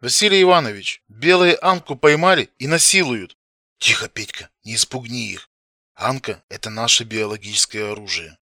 Василий Иванович, белые Анку поймали и насилуют. Тихо, Петька, не испугни их. Анка – это наше биологическое оружие.